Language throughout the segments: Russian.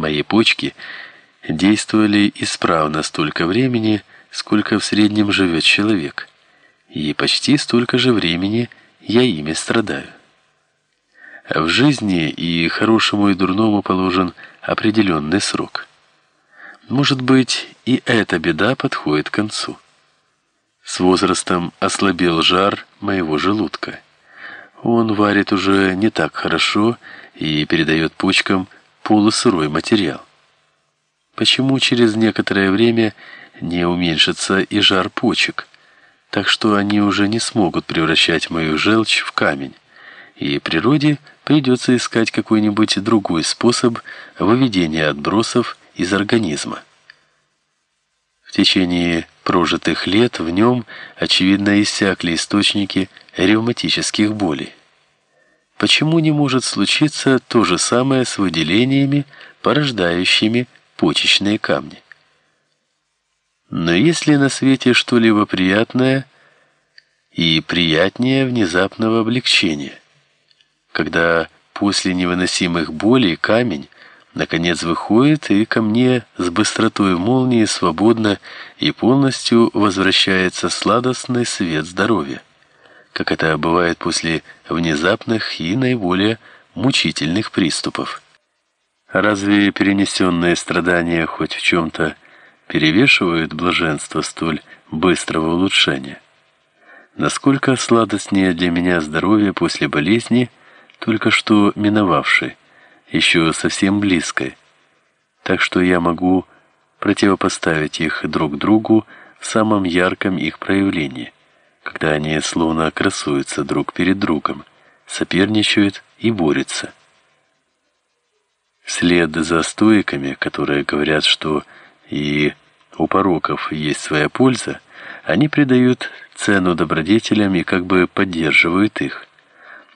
Мои почки действовали исправно столько времени, сколько в среднем живет человек, и почти столько же времени я ими страдаю. В жизни и хорошему, и дурному положен определенный срок. Может быть, и эта беда подходит к концу. С возрастом ослабел жар моего желудка. Он варит уже не так хорошо и передает почкам полусырой материал. Почему через некоторое время не уменьшится и жар почек, так что они уже не смогут превращать мою желчь в камень, и природе придется искать какой-нибудь другой способ выведения отбросов из организма. В течение прожитых лет в нем, очевидно, иссякли источники ревматических болей. Почему не может случиться то же самое с выделениями, порождающими почечные камни? Но есть ли на свете что-либо приятное и приятнее внезапного облегчения, когда после невыносимых болей камень наконец выходит и ко мне с быстротой молнии свободно и полностью возвращается сладостный свет здоровья, как это бывает после внезапных и наиболее мучительных приступов. Разве перенесенные страдания хоть в чем-то перевешивают блаженство столь быстрого улучшения. Насколько сладостнее для меня здоровье после болезни, только что миновавшей, еще совсем близкой. Так что я могу противопоставить их друг другу в самом ярком их проявлении, когда они словно красуются друг перед другом, соперничают и борются. Вслед за стоиками, которые говорят, что и у пороков есть своя польза, они придают цену добродетелям и как бы поддерживают их.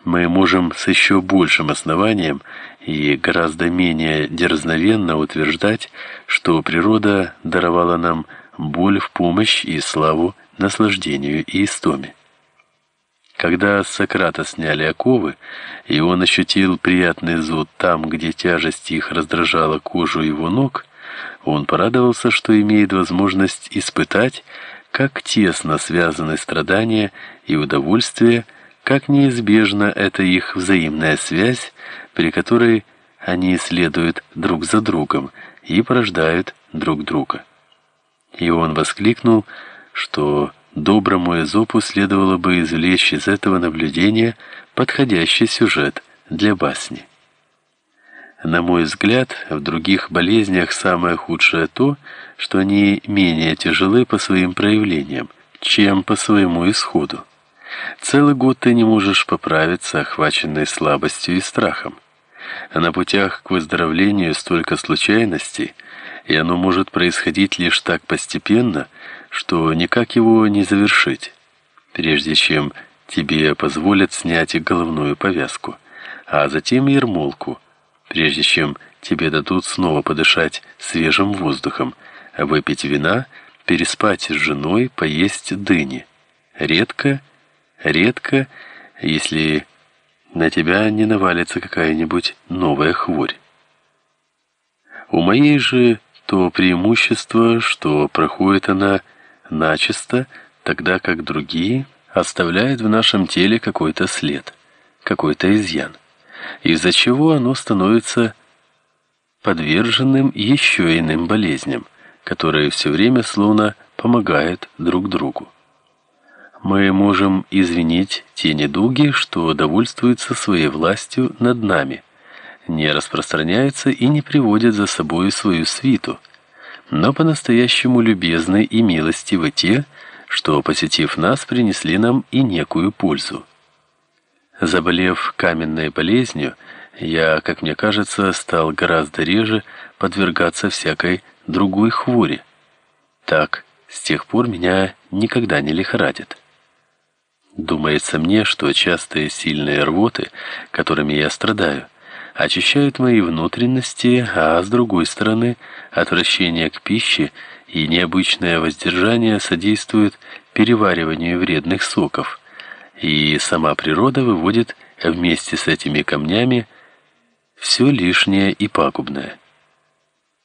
Мы можем с еще большим основанием и гораздо менее дерзновенно утверждать, что природа даровала нам боль в помощь и славу наслаждению и истоме. Когда с Сократа сняли оковы, и он ощутил приятный зуд там, где тяжесть их раздражала кожу его ног, он порадовался, что имеет возможность испытать, как тесно связаны страдания и удовольствие, как неизбежна эта их взаимная связь, при которой они следуют друг за другом и порождают друг друга. И он воскликнул, что доброму Эзопу следовало бы извлечь из этого наблюдения подходящий сюжет для басни. На мой взгляд, в других болезнях самое худшее то, что они менее тяжелы по своим проявлениям, чем по своему исходу. Целый год ты не можешь поправиться, охваченный слабостью и страхом. А на путях к выздоровлению столько случайностей, и оно может происходить лишь так постепенно, что никак его не завершить, прежде чем тебе позволят снять головную повязку, а затем ермолку, прежде чем тебе дадут снова подышать свежим воздухом, выпить вина, переспать с женой, поесть дыни. Редко, редко, если на тебя не навалится какая-нибудь новая хворь. У моей же то преимущество, что проходит она начисто, тогда как другие оставляют в нашем теле какой-то след, какой-то изъян из-за чего оно становится подверженным еще иным болезням, которые все время словно помогают друг другу. Мы можем извинить те недуги, что довольствуются своей властью над нами, не распространяются и не приводят за собой свою свиту, но по-настоящему любезны и милостивы те, что, посетив нас, принесли нам и некую пользу. Заболев каменной болезнью, я, как мне кажется, стал гораздо реже подвергаться всякой другой хвори. Так, с тех пор меня никогда не лихорадит. Думается мне, что частые сильные рвоты, которыми я страдаю, очищают мои внутренности, а с другой стороны, отвращение к пище и необычное воздержание содействуют перевариванию вредных соков – и сама природа выводит вместе с этими камнями все лишнее и пагубное.